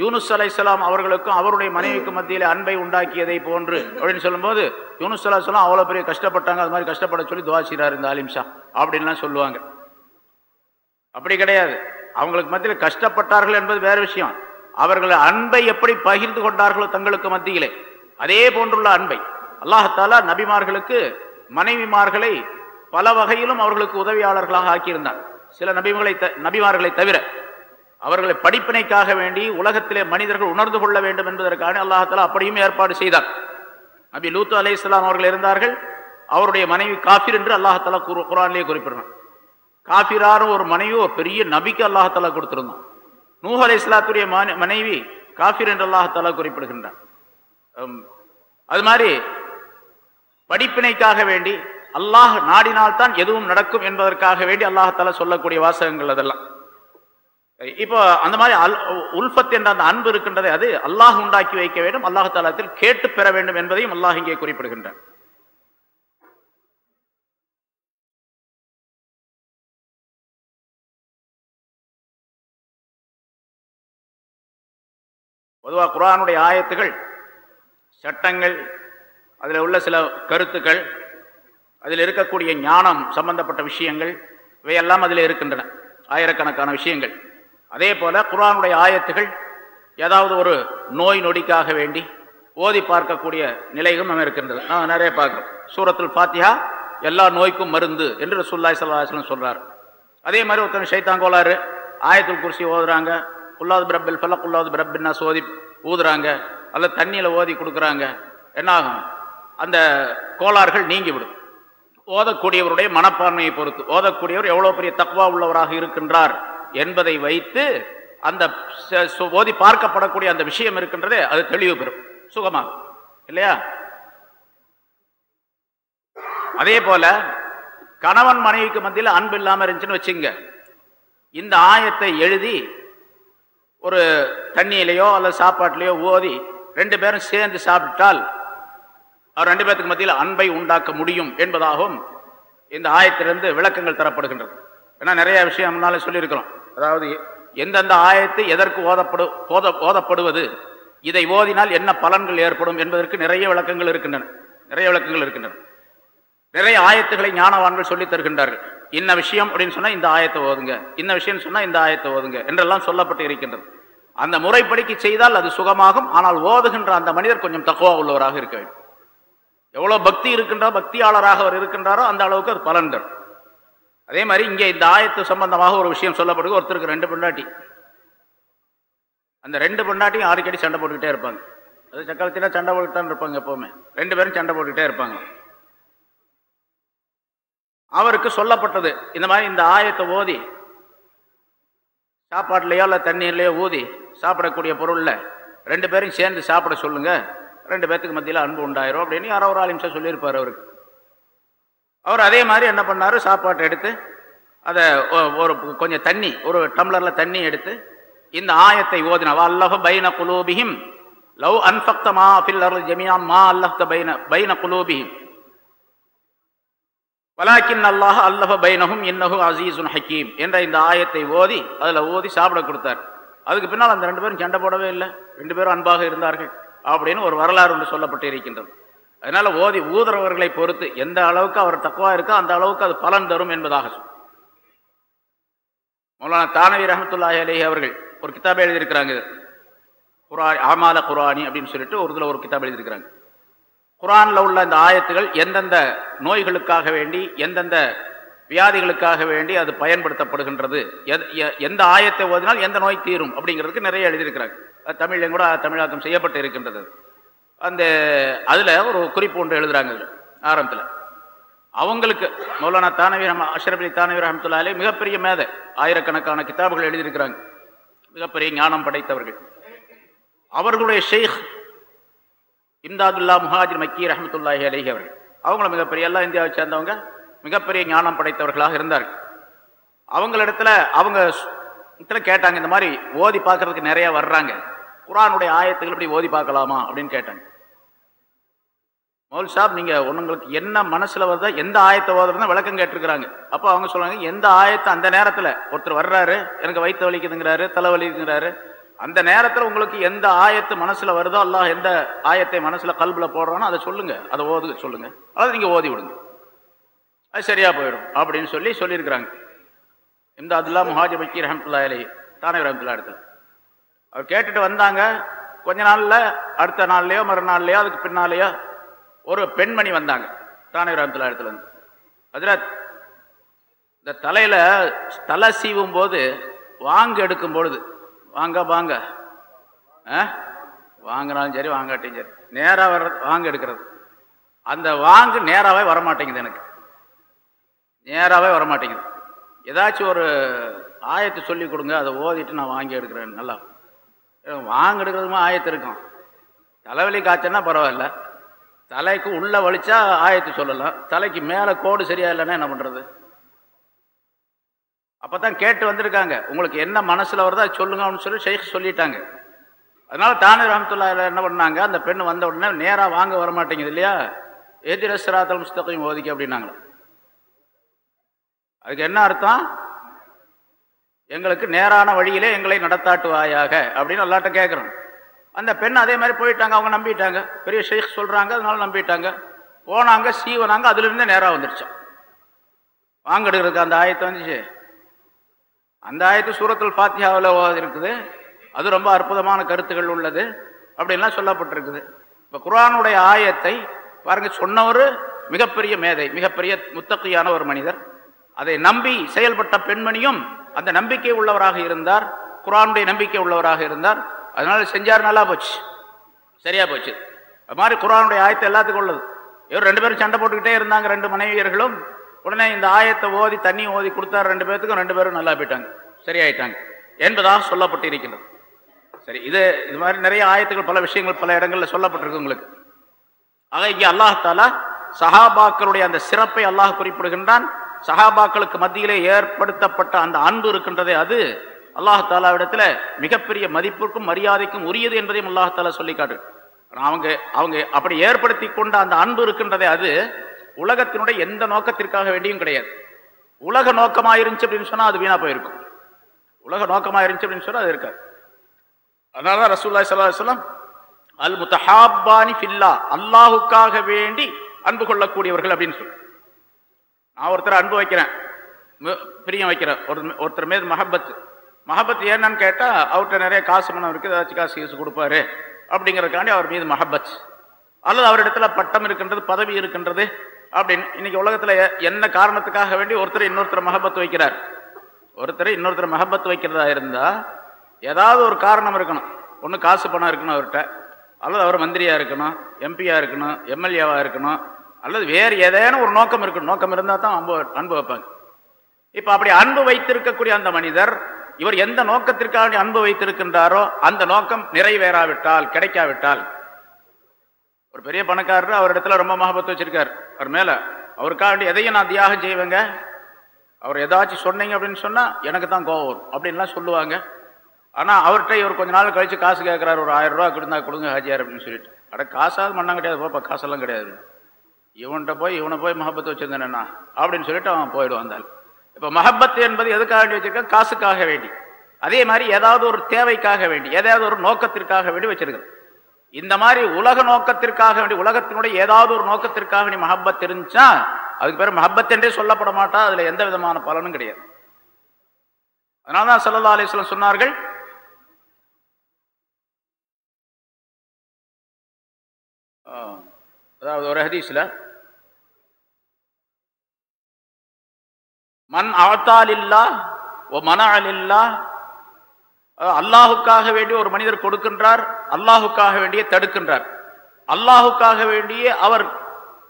யூனுஸ் அலைஹிஸ்ஸலாம் அவர்களுக்கும் அவருடைய மனைவிக்கு மத்தியிலே அன்பை உண்டாக்கியதை போன்று அப்படின்னு சொல்லும்போது யூனுஸ் அலைஹிஸ்ஸலாம் அவ்வளோ பெரிய கஷ்டப்பட்டாங்க அது மாதிரி கஷ்டப்பட சொல்லி துவா செய்றாரு இந்த ஆலிம்ஷா அப்படின்லாம் சொல்லுவாங்க. அப்படி கிடையாது. அவங்களுக்கு மத்தியில் கஷ்டப்பட்டார்கள் என்பது வேற விஷயம். அவர்கள் அன்பை எப்படி பகிர்ந்து கொண்டார்களோ தங்களுக்கு மத்தியிலே. அதே போன்றுள்ள அன்பை. அல்லாஹாலா நபிமார்களுக்கு மனைவிமார்களை பல வகையிலும் அவர்களுக்கு உதவியாளர்களாக ஆக்கியிருந்தார் சில நபிகளை த- நபிமார்களை தவிர அவர்களை படிப்பினைக்காக வேண்டி உலகத்திலே மனிதர்கள் உணர்ந்து கொள்ள வேண்டும் என்பதற்கான அல்லாஹாலா அப்படியும் ஏற்பாடு செய்தார் நபி லூத்து அலை இஸ்லாம் அவர்கள் இருந்தார்கள். அவருடைய மனைவி காஃபிர் என்று அல்லாஹாலா குரு குரான்லேயே குறிப்பிடுறான் காஃபிரான ஒரு மனைவி ஒரு பெரிய நபிக்கு அல்லாஹாலா கொடுத்திருந்தான். நூஹ் அலை இஸ்லாத்துடைய மனைவி காஃபிர் என்று அல்லாஹாலா குறிப்பிடுகின்றான் அது மாதிரி படிப்பினைக்காக வேண்டி அல்லாஹ் நாடினால்தான் எதுவும் நடக்கும் என்பதற்காக வேண்டி அல்லாஹால சொல்லக்கூடிய வாசகங்கள் அதெல்லாம். இப்போ அந்த மாதிரி அல் உல்பத் என்ற அந்த அன்பு இருக்கின்றதை அது அல்லாஹ் உண்டாக்கி வைக்க வேண்டும் அல்லாஹாலத்தில் கேட்டு பெற வேண்டும் என்பதையும் அல்லாஹ் இங்கே குறிப்பிடுகின்றான். பொதுவாக குரானுடைய ஆயத்துகள் சட்டங்கள் அதில் உள்ள சில கருத்துக்கள் அதில் இருக்கக்கூடிய ஞானம் சம்பந்தப்பட்ட விஷயங்கள் இவையெல்லாம் அதில் இருக்கின்றன. ஆயிரக்கணக்கான விஷயங்கள். அதே போல குரானுடைய ஆயத்துகள் ஏதாவது ஒரு நோய் நொடிக்காக வேண்டி ஓதி பார்க்கக்கூடிய நிலைகளும் நம்ம இருக்கின்றது நான் நிறைய பார்க்குறோம். சூரத்துல் ஃபாத்திஹா எல்லா நோய்க்கும் மருந்து என்று சுல்லாய் சல்லாஹலம் சொல்கிறார் அதே மாதிரி ஒருத்தன் ஷைத்தாங்கோளாறு ஆயத்துல் குர்சி ஓதுறாங்க உல்லாது பிரபில் ஃபலக் உல்லாது பிரபின்னா சோதி ஊதுறாங்க அல்ல தண்ணியில் ஓதி கொடுக்குறாங்க என்னாகும் அந்த கோளாறுகள் நீங்கிவிடும் ஓதக்கூடியவருடைய மனப்பான்மையை பொறுத்து. ஓதக்கூடியவர் எவ்வளோ பெரிய தக்குவா உள்ளவராக இருக்கின்றார் என்பதை வைத்து அந்த ச- சு- ஓதி பார்க்கப்படக்கூடிய அந்த விஷயம் இருக்கின்றதே அது தெளிவு பெறும். சுகமாகும் இல்லையா? அதே போல கணவன் மனைவிக்கு மத்தியில் அன்பு இல்லாமல் இருந்துச்சுன்னு வச்சுங்க. இந்த ஆயத்தை எழுதி ஒரு தண்ணியிலையோ அல்லது சாப்பாட்டிலையோ ஓதி ரெண்டு பேரும் சேர்ந்து சாப்பிட்டால் அவர் ரெண்டு பேத்துக்கு மத்தியில் அன்பை உண்டாக்க முடியும் என்பதாகவும் இந்த ஆயத்திலிருந்து விளக்கங்கள் தரப்படுகின்றது. ஏன்னா நிறைய விஷயம் முன்னாலே சொல்லியிருக்கிறோம். அதாவது எந்தெந்த ஆயத்து எதற்கு ஓதப்படு ஓத ஓதப்படுவது இதை ஓதினால் என்ன பலன்கள் ஏற்படும் என்பதற்கு நிறைய விளக்கங்கள் இருக்கின்றன. நிறைய விளக்கங்கள் இருக்கின்றன. நிறைய ஆயத்துக்களை ஞானவான்கள் சொல்லித் தருகின்றார்கள். இன்ன விஷயம் அப்படின்னு சொன்னால் இந்த ஆயத்தை ஓதுங்க. இன்ன விஷயம் சொன்னால் இந்த ஆயத்தை ஓதுங்க என்றெல்லாம் சொல்லப்பட்டு இருக்கின்றது. அந்த முறைப்படிக்கு செய்தால் அது சுகமாகும். ஆனால் ஓதுகின்ற அந்த மனிதர் கொஞ்சம் தக்குவா உள்ளவராக இருக்க வேண்டும். எவ்வளோ பக்தி இருக்கின்றோ பக்தியாளராக அவர் இருக்கின்றாரோ அந்த அளவுக்கு அது பலன் தரும் அதே மாதிரி இங்கே இந்த ஆயத்து சம்பந்தமாக ஒரு விஷயம் சொல்லப்படுது. ஒருத்தருக்கு ரெண்டு பொண்டாட்டி. அந்த ரெண்டு பொண்டாட்டியும் அடிக்கடி சண்டை போட்டுக்கிட்டே இருப்பாங்க. அது சக்கரத்தில் சண்டை போட்டுட்டு இருப்பாங்க எப்போவுமே. ரெண்டு பேரும் சண்டை போட்டுக்கிட்டே இருப்பாங்க. அவருக்கு சொல்லப்பட்டது இந்த மாதிரி இந்த ஆயத்தை ஓதி சாப்பாட்டுலையோ இல்லை தண்ணீர்லையோ ஊதி சாப்பிடக்கூடிய பொருளில் ரெண்டு பேரும் சேர்ந்து சாப்பிட சொல்லுங்கள் ரெண்டு பேத்துக்கு மத்தியில் அன்பு உண்டாயிரும் அப்படின்னு யாரோ ஒரு ஆலிம்சா சொல்லியிருப்பார் அவருக்கு. அவர் அதே மாதிரி என்ன பண்ணாரு? சாப்பாட்டை எடுத்து அதை ஒ- ஒரு கொஞ்சம் தண்ணி ஒரு டம்ளர்ல தண்ணி எடுத்து இந்த ஆயத்தை ஓதின அல்லஹ பைன குலூபிஹிம் லவ் அன்பக்த மா ஃபில் அர்தி ஜமீஅன் மா அல்லஹ்த பைன பைன குலூபிஹிம். வலாக்கின் அல்லாஹ் அல்லஹ பைனஹும் இன்னஹு அசீசுன் ஹக்கீம். என்ற இந்த ஆயத்தை ஓதி அதில் ஓதி சாப்பிட கொடுத்தார். அதுக்கு பின்னால் அந்த ரெண்டு பேரும் சண்டை போடவே இல்லை. ரெண்டு பேரும் அன்பாக இருந்தார்கள். அப்படின்னு ஒரு வரலாறு ஒன்று சொல்லப்பட்டு இருக்கின்றது அதனால ஓதி ஊதுறவர்களை பொறுத்து எந்த அளவுக்கு அவர் தக்குவா இருக்கோ அந்த அளவுக்கு அது பலன் தரும் என்பதாக சொல். மௌலானா தானவி ரஹமத்துல்லாஹி அலேஹி அவர்கள் ஒரு கிதாப் எழுதியிருக்கிறாங்க. இது குரா ஆமால குரானி அப்படின்னு சொல்லிட்டு ஒரு இதில் ஒரு கிதாப் எழுதியிருக்கிறாங்க. குரான்ல உள்ள இந்த ஆயத்துகள் எந்தெந்த நோய்களுக்காக வேண்டி எந்தெந்த வியாதிகளுக்காக வேண்டி அது பயன்படுத்தப்படுகின்றது. எத்- எ- எந்த ஆயத்தை ஓதினால் எந்த நோய் தீரும் அப்படிங்கிறதுக்கு நிறைய எழுதியிருக்கிறாங்க. அது கூட தமிழாக்கம் செய்யப்பட்டு இருக்கின்றது. அந்த அதுல ஒரு குறிப்பு ஒன்று எழுதுறாங்க ஆரம்பத்தில். அவங்களுக்கு மௌலானா தானவீர் ரஹ்ம அஷ்ரப் அலி தானவீர் ரஹமத்துல்லாலே மிகப்பெரிய மேதை. ஆயிரக்கணக்கான கிதாபுகள் எழுதியிருக்கிறாங்க. மிகப்பெரிய ஞானம் படைத்தவர்கள். அவர்களுடைய ஷெய்க் இம்தாதுல்லா முஹாஜிர் மக்கி ரஹமத்துல்லாஹி அலிஹி அவர்கள். அவங்களும் மிகப்பெரிய எல்லா இந்தியாவை சேர்ந்தவங்க மிகப்பெரிய ஞானம் படைத்தவர்களாக இருந்தார்கள். அவங்களிடத்துல அவங்க இத்தனை கேட்டாங்க இந்த மாதிரி ஓதி பார்க்கறதுக்கு நிறைய வர்றாங்க. குரானுடைய ஆயத்துக்கள் இப்படி ஓதி பார்க்கலாமா அப்படின்னு கேட்டாங்க. மௌல் சாப் நீங்க உங்களுக்கு என்ன மனசுல வருதோ எந்த ஆயத்தை ஓதுறதுனா விளக்கம் கேட்டிருக்கிறாங்க. அப்போ அவங்க சொல்றாங்க எந்த ஆயத்தை அந்த நேரத்தில் ஒருத்தர் வர்றாரு எனக்கு வயிற்று வலிக்குதுங்கிறாரு தலை வலிக்குதுங்கிறாரு அந்த நேரத்தில் உங்களுக்கு எந்த ஆயத்து மனசுல வருதோ அல்லாஹ் எந்த ஆயத்தை மனசுல கல்புல போடுறானோ அதை சொல்லுங்க அதை ஓது சொல்லுங்க. அதை நீங்க ஓதி விடுங்க. அது சரியா போயிடும் அப்படின்னு சொல்லி சொல்லியிருக்கிறாங்க. இந்த அதுல்லா முஹாஜி பக்கீர் ரஹமத்துல்லா அலி தானே ரஹமத்துல்லா இடத்துல அவர் கேட்டுட்டு வந்தாங்க கொஞ்ச நாளில் அடுத்த நாள்லையோ மறுநாள்லையோ அதுக்கு பின்னாலேயோ ஒரு பெண்மணி வந்தாங்க தானே ரஹமத்துல்லா இடத்துல வந்து. அதில் இந்த தலையில் தலை சீவும் போது வாங்க எடுக்கும் பொழுது வாங்க வாங்க ஆ? வாங்கினாலும் சரி வாங்காட்டியும் சரி நேராக வர்ற வாங்க எடுக்கிறது. அந்த வாங்கு நேராகவே வரமாட்டேங்குது எனக்கு. நேராகவே வரமாட்டேங்குது. ஏதாச்சும் ஒரு ஆயத்தை சொல்லி கொடுங்க அதை ஓதிட்டு நான் வாங்கி எடுக்கிறேன் நல்லா. வாங்க எடுக்கிறதுமா ஆயத்து இருக்கும். தலைவலி காய்ச்சல்னா பரவாயில்ல. தலைக்கு உள்ள வலிச்சா ஆயத்து சொல்லலாம். தலைக்கு மேலே கோடு சரியா இல்லைன்னா என்ன பண்ணுறது அப்போ தான் கேட்டு வந்திருக்காங்க. உங்களுக்கு என்ன மனசில் வருதோ அதை சொல்லுங்க அப்படின்னு சொல்லி ஷேக் சொல்லிட்டாங்க. அதனால தானே ரஹமத்துல்லா என்ன பண்ணாங்க? அந்த பெண் வந்த உடனே நேராக வாங்க வர மாட்டேங்குது இல்லையா எதிரஸ்ராத்தல் முஸ்தகையும் ஓதிக்க அப்படின்னாங்களே அதுக்கு என்ன அர்த்தம்? எங்களுக்கு நேரான வழியிலே எங்களை நடத்தாட்டுவாயாக அப்படின்னு எல்லாட்ட கேட்குறோம் அந்த பெண் அதே மாதிரி போயிட்டாங்க அவங்க நம்பிட்டாங்க. பெரிய ஷேக் சொல்கிறாங்க அதனால நம்பிட்டாங்க. போனாங்க சீவனாங்க அதுலேருந்தே நேராக நேரா வந்துருச்சான் வாங்கடுகிறதுக்கு அந்த ஆயத்தை வந்துச்சு. அந்த ஆயத்து சூரத்தில் பாத்தியாவில் இருக்குது. அது ரொம்ப அற்புதமான கருத்துகள் உள்ளது. அப்படின்லாம் சொல்லப்பட்டிருக்குது. இப்போ குரானுடைய ஆயத்தை பாருங்க சொன்னவர் மிகப்பெரிய மேதை மிகப்பெரிய முத்தக்கையான ஒரு மனிதர். அதை நம்பி செயல்பட்ட பெண்மணியும் அந்த நம்பிக்கை உள்ளவராக இருந்தார். குர்ஆனுடைய நம்பிக்கை உள்ளவராக இருந்தார். அதனால செஞ்சார் நல்லா போச்சு. சரியா போச்சு. அது மாதிரி குரானுடைய ஆயத்தை எல்லாத்துக்கும் உள்ளது. இவர் ரெண்டு பேரும் சண்டை போட்டுக்கிட்டே இருந்தாங்க ரெண்டு மனைவியர்களும். உடனே இந்த ஆயத்தை ஓதி தண்ணி ஓதி கொடுத்தாரு ரெண்டு பேர்த்துக்கும் ரெண்டு பேரும் நல்லா போயிட்டாங்க. சரியாயிட்டாங்க. என்பதாக சொல்லப்பட்டு இருக்கின்றது சரி இது இது மாதிரி நிறைய ஆயத்துகள் பல விஷயங்கள் பல இடங்களில் சொல்லப்பட்டிருக்கு உங்களுக்கு. ஆக இங்கே அல்லாஹ் தாலா சஹாபாக்களுடைய அந்த சிறப்பை அல்லாஹ் குறிப்பிடுகின்றான். சஹாபாக்களுக்கு மத்தியிலே ஏற்படுத்தப்பட்ட அந்த அன்பு இருக்கின்றதே அது அல்லாஹ் மிகப்பெரிய மதிப்புக்கும் மரியாதைக்கும் உரியது என்பதையும் அல்லாஹ் தாலா சொல்லி காட்டு அவங்க அவங்க அப்படி ஏற்படுத்தி கொண்ட அந்த அன்பு இருக்கின்றதே அது உலகத்தினுடைய எந்த நோக்கத்திற்காக வேண்டியும் கிடையாது. உலக நோக்கமா இருந்துச்சு அப்படின்னு சொன்னா அது வீணா போயிருக்கும். உலக நோக்கமா இருந்துச்சு அப்படின்னு சொன்னா அது இருக்காது. அதனாலதான் தான் ஸல்லல்லாஹு அலைஹி அல் முத்தஹாபானி ஃபில்லா அல்லாஹுக்காக வேண்டி அன்பு கொள்ளக்கூடியவர்கள் அப்படின்னு சொல்லி. நான் ஒருத்தர் அன்பு வைக்கிறேன். பிரியம் வைக்கிறேன். ஒரு ஒருத்தர் மீது மஹப்பத் மஹபத் என்னன்னு கேட்டால் அவர்கிட்ட நிறைய காசு பணம் இருக்குது ஏதாச்சும் காசு யூஸ் கொடுப்பாரு. அப்படிங்கிறதுக்காண்டி அவர் மீது மஹபத் அல்லது அவரிடத்துல பட்டம் இருக்கின்றது பதவி இருக்கின்றது அப்படின்னு இன்னைக்கு உலகத்தில் எ- என்ன காரணத்துக்காக வேண்டி ஒருத்தர் இன்னொருத்தர் மஹப்பத் வைக்கிறார். ஒருத்தர் இன்னொருத்தர் மஹபத் வைக்கிறதா இருந்தால் ஏதாவது ஒரு காரணம் இருக்கணும். ஒன்று காசு பணம் இருக்கணும் அவர்கிட்ட. அல்லது அவர் மந்திரியாக இருக்கணும் எம்பியாக இருக்கணும் எம்எல்ஏவாக இருக்கணும் அல்லது வேறு ஏதேனும் ஒரு நோக்கம் இருக்கணும். நோக்கம் இருந்தால் தான் அன்பு அன்பு வைப்பாங்க. இப்போ அப்படி அன்பு வைத்திருக்கக்கூடிய அந்த மனிதர் இவர் எந்த நோக்கத்திற்காக அன்பு வைத்திருக்கின்றாரோ அந்த நோக்கம் நிறைவேறாவிட்டால் கிடைக்காவிட்டால் ஒரு பெரிய பணக்காரர் அவரிடத்துல ரொம்ப மகபத்து வச்சிருக்கார். அவர் மேலே அவருக்காக வேண்டி எதையும் நான் தியாகம் செய்வேங்க. அவர் ஏதாச்சும் சொன்னீங்க அப்படின்னு சொன்னால் எனக்கு தான் கோவம் வரும். அப்படின்லாம் சொல்லுவாங்க. ஆனால் அவர்கிட்ட இவர் கொஞ்ச நாள் கழித்து காசு கேட்குறாரு ஒரு ஆயிரம் ரூபா கொடுத்தா கொடுங்க ஹாஜியார் அப்படின்னு சொல்லிட்டு. அட காசாவது மண்ணம் கிடையாது போப்பா காசெல்லாம் கிடையாது. இவன்கிட்ட போய் இவனை போய் மஹபத் வச்சிருந்தேனா அப்படின்னு சொல்லிட்டு அவன் போயிடுவான் அந்த இப்போ இப்ப என்பது எதுக்காக வேண்டி வச்சிருக்கான்? காசுக்காக வேண்டி. அதே மாதிரி ஏதாவது ஒரு தேவைக்காக வேண்டி ஏதாவது ஒரு நோக்கத்திற்காக வேண்டி வச்சிருக்கேன். இந்த மாதிரி உலக நோக்கத்திற்காக வேண்டி உலகத்தினுடைய ஏதாவது ஒரு நோக்கத்திற்காக வேண்டி மஹப்பத் இருந்துச்சா அதுக்கு பேர் மஹப்பத் என்றே சொல்லப்பட மாட்டா அதுல எந்த விதமான பலனும் கிடையாது. அதனாலதான் சல்லா அலிஸ்லாம் சொன்னார்கள் ஆ, அதாவது ஒரு ஹதீஸ்ல மன் ஆத்தாலில்லா ஓ மன அலில்லா அல்லாஹுக்காக வேண்டிய ஒரு மனிதர் கொடுக்கின்றார் அல்லாஹுக்காக வேண்டிய தடுக்கின்றார். அல்லாஹுக்காக வேண்டிய அவர்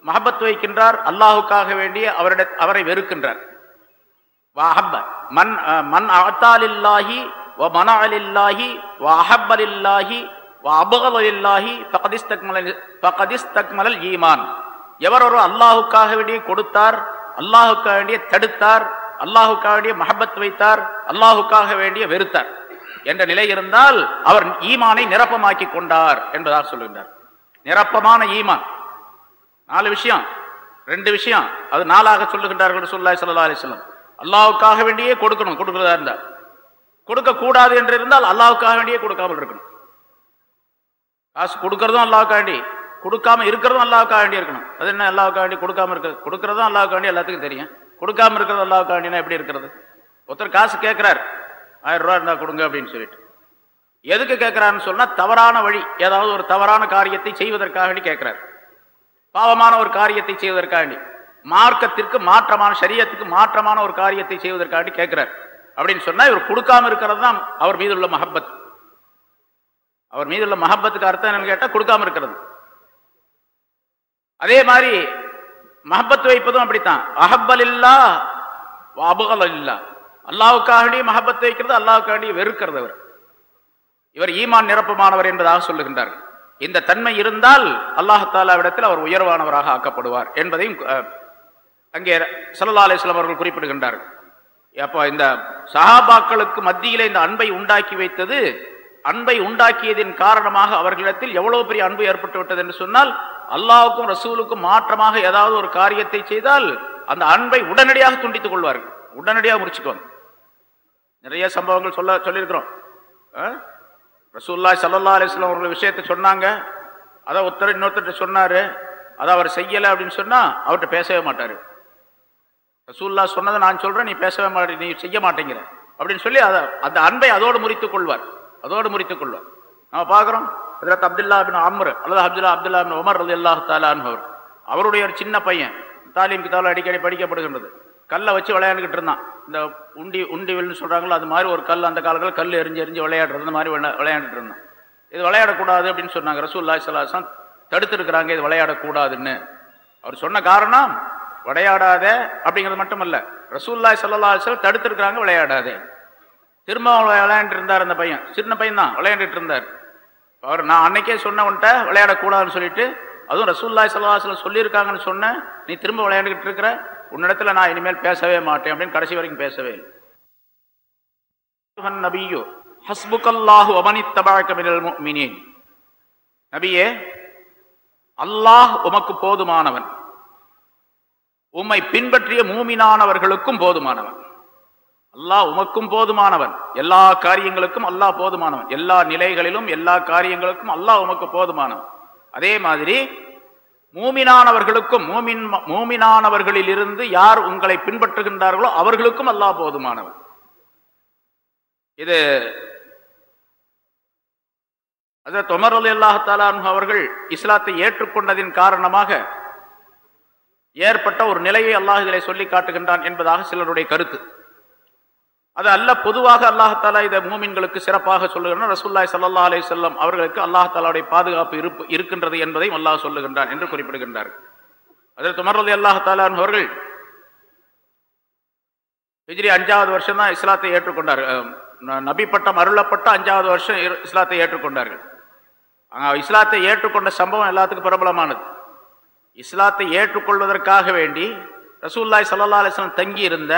மஹபத் வைக்கின்றார் அல்லாஹுக்காக வேண்டிய அவரிட அவரை வெறுக்கின்றார். வாஹப்ப மண் அஹ், மன் அழ்த்தாலில்லாஹி ஓ மன அலில்லாஹி வ அஹப்பலில்லாஹி அபகலில்லாஹி ஃபகதிஸ்தக்மலல் ஃபகதிஸ்தக்மலல் ஈமான் எவர் ஒரு அல்லாஹுக்காக வேண்டிய கொடுத்தார் அல்லாஹுக்காக வேண்டிய தடுத்தார் அல்லாஹுக்காக வேண்டிய மஹபத் வைத்தார் அல்லாஹுக்காக வேண்டிய வெறுத்தார். என்ற நிலை இருந்தால் அவர் ஈமானை நிரப்பமாக்கி கொண்டார் என்பதாக சொல்லுகின்றார் நிரப்பமான ஈமான். நாலு விஷயம் ரெண்டு விஷயம். அது நாளாக சொல்லுகின்றார்கள் சொல்லாய் சல்லா அலிஸ்லாம் அல்லாவுக்காக வேண்டியே கொடுக்கணும் கொடுக்கிறதா இருந்தார் கொடுக்க கூடாது என்று இருந்தால் அல்லாவுக்காக வேண்டியே கொடுக்காமல் இருக்கணும். காசு கொடுக்கறதும் அல்லாவுக்காண்டி கொடுக்காம இருக்கிறதும் அல்லாவுக்காண்டி இருக்கணும். அது என்ன அல்லாவுக்காண்டி கொடுக்காம இருக்கிறது? கொடுக்கறதும் அல்லாவுக்காண்டி எல்லாத்துக்கும் தெரியும். கொடுக்காம இருக்கிறது அல்லாவுக்காண்டினா எப்படி இருக்கிறது? ஒருத்தர் காசு கேட்கிறார் ஆயிரம் ரூபா இருந்தால் கொடுங்க அப்படின்னு சொல்லிட்டு. எதுக்கு கேட்கிறாருன்னு சொன்னால் தவறான வழி ஏதாவது ஒரு தவறான காரியத்தை செய்வதற்காக வேண்டி கேட்கிறார் பாவமான ஒரு காரியத்தை செய்வதற்காண்டி மார்க்கத்திற்கு மாற்றமான சரியத்துக்கு மாற்றமான ஒரு காரியத்தை செய்வதற்காக வேண்டி கேட்கிறார் அப்படின்னு சொன்னால் இவர் கொடுக்காம இருக்கிறது தான் அவர் மீது உள்ள மஹப்பத். அவர் மீது உள்ள மஹப்பத்துக்கு அர்த்தம் என்னன்னு கேட்டா கொடுக்காம இருக்கிறது. அதே மாதிரி மஹப்பத் வைப்பதும் அப்படித்தான். அஹப்பல் இல்லா அபுகல் இல்லா அல்லாவுக்காக மஹப்பத் வைக்கிறது அல்லாவுக்காக வெறுக்கிறது அவர். இவர் ஈமான் நிரப்பமானவர் என்பதாக சொல்லுகின்றார்கள். இந்த தன்மை இருந்தால் அல்லாஹாலாவிடத்தில் அவர் உயர்வானவராக ஆக்கப்படுவார் என்பதையும் அஹ், அங்கே சல்லா அலிஸ்லாம் அவர்கள் குறிப்பிடுகின்றார்கள். அப்போ இந்த சஹாபாக்களுக்கு மத்தியிலே இந்த அன்பை உண்டாக்கி வைத்தது அன்பை உண்டாக்கியதின் காரணமாக அவர்களிடத்தில் எவ்வளவு பெரிய அன்பு ஏற்பட்டு விட்டது என்று சொன்னால் அல்லாவுக்கும் ரசூலுக்கும் மாற்றமாக ஏதாவது ஒரு காரியத்தை செய்தால் அந்த அன்பை உடனடியாக துண்டித்துக் கொள்வார்கள். உடனடியாக முடிச்சுக்குவாங்க நிறைய சம்பவங்கள் சொல்ல சொல்லியிருக்கிறோம். ரசூல்லாய் சல்லா அலிஸ்லாம் அவர்கள் விஷயத்தை சொன்னாங்க. அதான் ஒருத்தர் இன்னொருத்தர் சொன்னார். அதை அவர் செய்யலை அப்படின்னு சொன்னால் அவர்கிட்ட பேசவே மாட்டார். ரசூல்லா சொன்னதை நான் சொல்கிறேன் நீ பேசவே மாட்டே நீ செய்ய மாட்டேங்கிற அப்படின்னு சொல்லி அதை அந்த அன்பை அதோடு முறித்துக் கொள்வார். அதோடு முறித்துக் கொள்வார் நம்ம பார்க்குறோம் ஹஜரத் அப்துல்லா பின் அம்ர் அல்லது அப்துல்லா அப்துல்லா பின் உமர் அல்லது அல்லாஹ் தாலான் அவர் அவருடைய ஒரு சின்ன பையன் தாலீம் கிதால் அடிக்கடி படிக்கப்படுகின்றது. கல்லை வச்சு விளையாண்டுக்கிட்டு இருந்தான். இந்த உண்டி உண்டிவில்னு சொல்கிறாங்களோ அது மாதிரி ஒரு கல் அந்த காலத்தில் கல் எரிஞ்சு எரிஞ்சு விளையாடுறது இந்த மாதிரி விளையாண்டுட்டு இருந்தான். இது விளையாடக்கூடாது அப்படின்னு சொன்னாங்க. ரசூல்லா சலாசன் தடுத்துருக்குறாங்க இது விளையாடக்கூடாதுன்னு. அவர் சொன்ன காரணம் விளையாடாத அப்படிங்கிறது மட்டுமல்ல. ரசூல்லாய் சல்லா அலிஸ்லாம் தடுத்துருக்குறாங்க விளையாடாதே. திரும்ப விளையாண்டுட்டு இருந்தார் அந்த பையன். சின்ன பையன் தான் விளையாண்டுட்டு இருந்தார் அவர் நான் அன்னைக்கே சொன்னவன்ட்ட விளையாடக்கூடாதுன்னு சொல்லிட்டு அதுவும் ரசூல்லாய் சல்லாஹ் சொல்லியிருக்காங்கன்னு சொன்னேன். நீ திரும்ப விளையாண்டுக்கிட்டு இருக்கிற உன்னிடத்துல நான் இனிமேல் பேசவே மாட்டேன் அப்படின்னு கடைசி வரைக்கும் பேசவே நபியோ அய்யுஹன் நபியு ஹஸ்புகல்லாஹு அமனித்தபாக்க நபியே அல்லாஹ் உமக்கு போதுமானவன். உம்மை பின்பற்றிய மூமினானவர்களுக்கும் போதுமானவன். அல்லாஹ் உமக்கும் போதுமானவன். எல்லா காரியங்களுக்கும் அல்லாஹ் போதுமானவன். எல்லா நிலைகளிலும் எல்லா காரியங்களுக்கும் அல்லாஹ் உமக்கு போதுமானவன். அதே மாதிரி மூமினானவர்களுக்கும் மூமின் மூமினானவர்களில் இருந்து யார் உங்களை பின்பற்றுகின்றார்களோ அவர்களுக்கும் அல்லாஹ் போதுமானவன். இது அதற்கு தொமர் அலி அல்லாஹாலு அவர்கள் இஸ்லாத்தை ஏற்றுக்கொண்டதின் காரணமாக ஏற்பட்ட ஒரு நிலையை அல்லாஹ் இதிலே சொல்லி காட்டுகின்றான் என்பதாக சிலருடைய கருத்து. அது அல்ல பொதுவாக அல்லாஹாலா இதை மூமின்களுக்கு சிறப்பாக சொல்லுகிறான். ரசூல்லாய் சல்லா அலி சொல்லம் அவர்களுக்கு அல்லாஹாலாவுடைய பாதுகாப்பு இருப்பு இருக்கின்றது என்பதையும் அல்லாஹ் சொல்லுகின்றான் என்று குறிப்பிடுகின்றார்கள் அதில் உமர் அலி அல்லாஹாலான் அவர்கள் ஹிஜ்ரி அஞ்சாவது வருஷம் தான் இஸ்லாத்தை ஏற்றுக்கொண்டார்கள் ந- நபி பட்டம் அருளப்பட்ட அஞ்சாவது வருஷம் இரு- இஸ்லாத்தை ஏற்றுக்கொண்டார்கள். அங்க இஸ்லாத்தை ஏற்றுக்கொண்ட சம்பவம் எல்லாத்துக்கும் பிரபலமானது. இஸ்லாத்தை ஏற்றுக்கொள்வதற்காக வேண்டி ரசூல்லாய் சல்லா அலிஸ்லாம் தங்கி இருந்த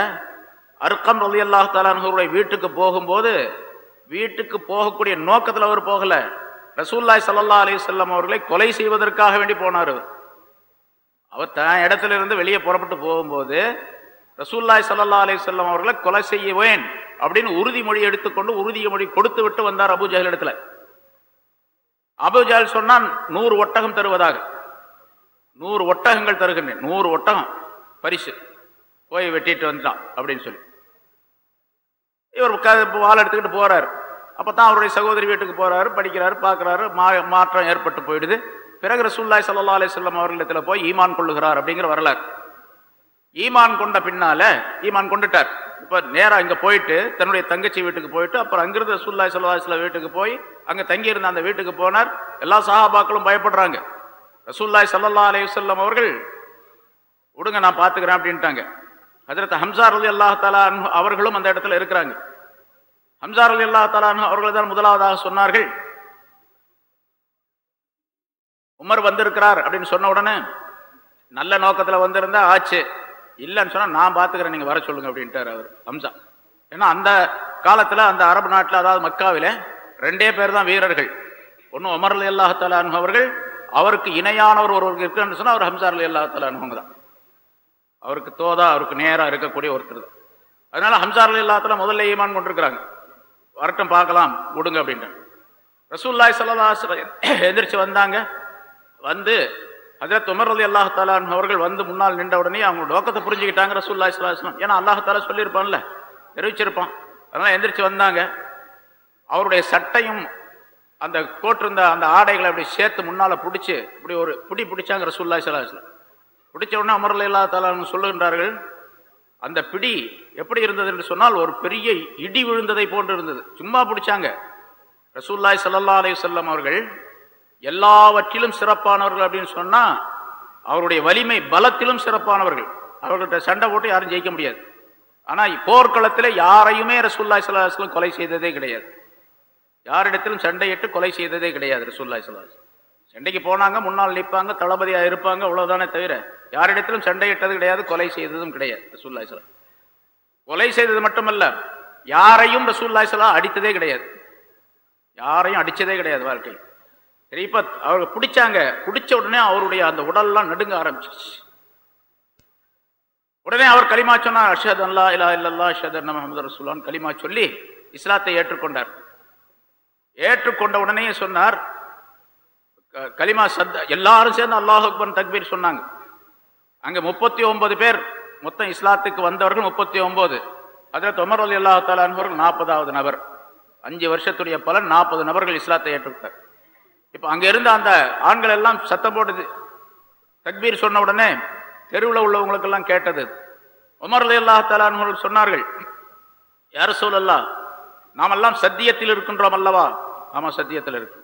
அருக்கம் ரலி அல்லாஹ் தாலானுடைய வீட்டுக்கு போகும்போது வீட்டுக்கு போகக்கூடிய நோக்கத்தில் அவர் போகலை. ரசூல்லாய் சல்லா அலிசல்லாம் அவர்களை கொலை செய்வதற்காக வேண்டி போனார் அவர். தன் இடத்துல இருந்து வெளியே புறப்பட்டு போகும்போது ரசூல்லாய் சல்லா அலிசல்லாம் அவர்களை கொலை செய்வேன் அப்படின்னு உறுதிமொழி எடுத்துக்கொண்டு உறுதிமொழி கொடுத்து விட்டு வந்தார் அபுஜஹல் இடத்துல. அபுஜால் சொன்னான் நூறு ஒட்டகம் தருவதாக. நூறு ஒட்டகங்கள் தருகின்றேன். நூறு ஒட்டகம். பரிசு. போய் வெட்டிட்டு வந்துட்டான். அப்படின்னு சொல்லி. இவர் க- வாள் எடுத்துக்கிட்டு போறாரு. அப்பதான் அவருடைய சகோதரி வீட்டுக்கு போறாரு படிக்கிறாரு பார்க்கறாரு மா மாற்றம் ஏற்பட்டு போயிடுது. பிறகு ரசூல்லாய் சல்லா அலிஸ்லாம் அவர்களிடத்துல போய் ஈமான் கொள்ளுகிறார் அப்படிங்கிற வரலாறு. ஈமான் கொண்ட பின்னால ஈமான் கொண்டுட்டார். இப்ப நேராக இங்க போயிட்டு தன்னுடைய தங்கச்சி வீட்டுக்கு போயிட்டு அப்புறம் அங்கிருந்து ரசூல்லாய் சல்லா அலிஸ்லாம் வீட்டுக்கு போய் அங்க தங்கியிருந்த அந்த வீட்டுக்கு போனார். எல்லா சஹாபாக்களும் பயப்படுறாங்க. ரசூல்லாய் சல்லா அலையுசல்லம் அவர்கள் விடுங்க நான் பார்த்துக்கிறேன் அப்படின்ட்டாங்க. ஹசரத் ஹம்சார் அலி அல்லாஹ் தாலா அவர்களும் அந்த இடத்துல இருக்கிறாங்க. ஹம்சா அலி அல்லா தலான் அவர்கள் தான் முதலாவதாக சொன்னார்கள். உமர் வந்திருக்கிறார் அப்படின்னு சொன்ன உடனே நல்ல நோக்கத்தில் வந்திருந்தா ஆச்சு. இல்லைன்னு சொன்னால் நான் பார்த்துக்கிறேன் நீங்கள் வர சொல்லுங்க அப்படின்ட்டார் அவர் ஹம்சா. ஏன்னா அந்த காலத்தில் அந்த அரபு நாட்டில் அதாவது மக்காவில ரெண்டே பேர் தான் வீரர்கள். ஒன்று உமர் அலி அல்லாஹ் அவர்கள் அவருக்கு இணையானவர் ஒருவருக்கு இருக்குன்னு சொன்னால் அவர் ஹம்சார் அலி அல்லா தலானவங்க தான். அவருக்கு தோதா அவருக்கு நேராக இருக்கக்கூடிய ஒருத்தர் தான். அதனால ஹம்சார் அலி முதல்ல ஈமான் கொண்டிருக்கிறாங்க. வரட்டும் பார்க்கலாம் விடுங்க அப்படின்ட்டு ரசூல்லாய் சல்லாஸ் எந்திரிச்சு வந்தாங்க. வந்து ஹஜரத் உமர் அலி அல்லாஹாலான் அவர்கள் வந்து முன்னால் நின்ற உடனே அவங்க நோக்கத்தை புரிஞ்சுக்கிட்டாங்க ரசூல்லாய் சல்லாஹ் ஏன்னா அல்லாஹத்தால சொல்லியிருப்பான்ல தெரிவிச்சிருப்பான். அதனால் எந்திரிச்சு வந்தாங்க. அவருடைய சட்டையும் அந்த போட்டிருந்த அந்த ஆடைகளை அப்படி சேர்த்து முன்னால் பிடிச்சி இப்படி ஒரு பிடி பிடிச்சாங்க ரசூல்லாய் சல்லாஹ் பிடிச்ச உடனே அமர் இல்லா தாலான்னு சொல்லுகின்றார்கள் அந்த பிடி எப்படி இருந்தது என்று சொன்னால் ஒரு பெரிய இடி விழுந்ததை போன்று இருந்தது. சும்மா பிடிச்சாங்க. ரசூல்லாய் சல்லா அலி சொல்லம் அவர்கள் எல்லாவற்றிலும் சிறப்பானவர்கள் அப்படின்னு சொன்னால் அவருடைய வலிமை பலத்திலும் சிறப்பானவர்கள். அவர்கள்ட்ட சண்டை போட்டு யாரும் ஜெயிக்க முடியாது. ஆனால் போர்க்களத்தில் யாரையுமே ரசூல்லாய் சல்லாஹ் கொலை செய்ததே கிடையாது. யாரிடத்திலும் சண்டையிட்டு கொலை செய்ததே கிடையாது ரசூல்லாய் சல்லாஹ் சண்டைக்கு போனாங்க முன்னால் நிற்பாங்க தளபதியா இருப்பாங்க அவ்வளோதானே தவிர யாரிடத்திலும் சண்டையிட்டது கிடையாது கொலை செய்ததும் கிடையாது ரசூல்லாய் சலா கொலை செய்தது மட்டுமல்ல யாரையும் ரசூல்லாய் சலா அடித்ததே கிடையாது. யாரையும் அடிச்சதே கிடையாது வாழ்க்கை. சரி இப்ப அவங்க பிடிச்சாங்க பிடிச்ச உடனே அவருடைய அந்த உடல்லாம் நடுங்க ஆரம்பிச்சிச்சு உடனே அவர் களிமா சொன்னார் அஷத் அல்லா இல்லா இல்லல்லா அஷத் அண்ணா முகமது ரசூல்லான் களிமா சொல்லி இஸ்லாத்தை ஏற்றுக்கொண்டார். ஏற்றுக்கொண்ட உடனே சொன்னார் கலிமா சத் எல்லாரும் சேர்ந்து அல்லாஹ் அக்பர் தக்பீர் சொன்னாங்க. அங்கே முப்பத்தி ஒன்பது பேர் மொத்தம் இஸ்லாத்துக்கு வந்தவர்கள் முப்பத்தி ஒன்பது அதில் தொமர் அலி அல்லா தாலான்பவர்கள் நாற்பதாவது நபர். அஞ்சு வருஷத்துடைய பலன் நாற்பது நபர்கள் இஸ்லாத்தை ஏற்றுக்கிட்டார். இப்போ அங்கே இருந்த அந்த ஆண்கள் எல்லாம் சத்தம் போட்டது. தக்பீர் சொன்ன உடனே தெருவில் உள்ளவங்களுக்கெல்லாம் கேட்டது. உமர் அலி அல்லா தாலான்பவர்கள் சொன்னார்கள் யார் சொல்லல்லா நாமெல்லாம் சத்தியத்தில் இருக்கின்றோம் அல்லவா? ஆமாம் சத்தியத்தில் இருக்கு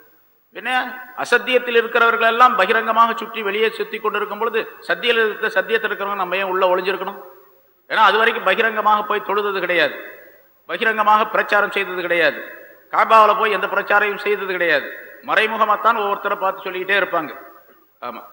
என்ன? அசத்தியத்தில் இருக்கிறவர்கள் எல்லாம் பகிரங்கமாக சுற்றி வெளியே சுத்தி கொண்டிருக்கும் பொழுது சத்தியில் இருக்க சத்தியத்தில் இருக்கிறவங்க நம்ம ஏன் உள்ள ஒளிஞ்சிருக்கணும்? ஏன்னா அது வரைக்கும் பகிரங்கமாக போய் தொழுதது கிடையாது. பகிரங்கமாக பிரச்சாரம் செய்தது கிடையாது. காபாவில் போய் எந்த பிரச்சாரையும் செய்தது கிடையாது. மறைமுகமாகத்தான் ஒவ்வொருத்தரை பார்த்து சொல்லிக்கிட்டே இருப்பாங்க. ஆமாம்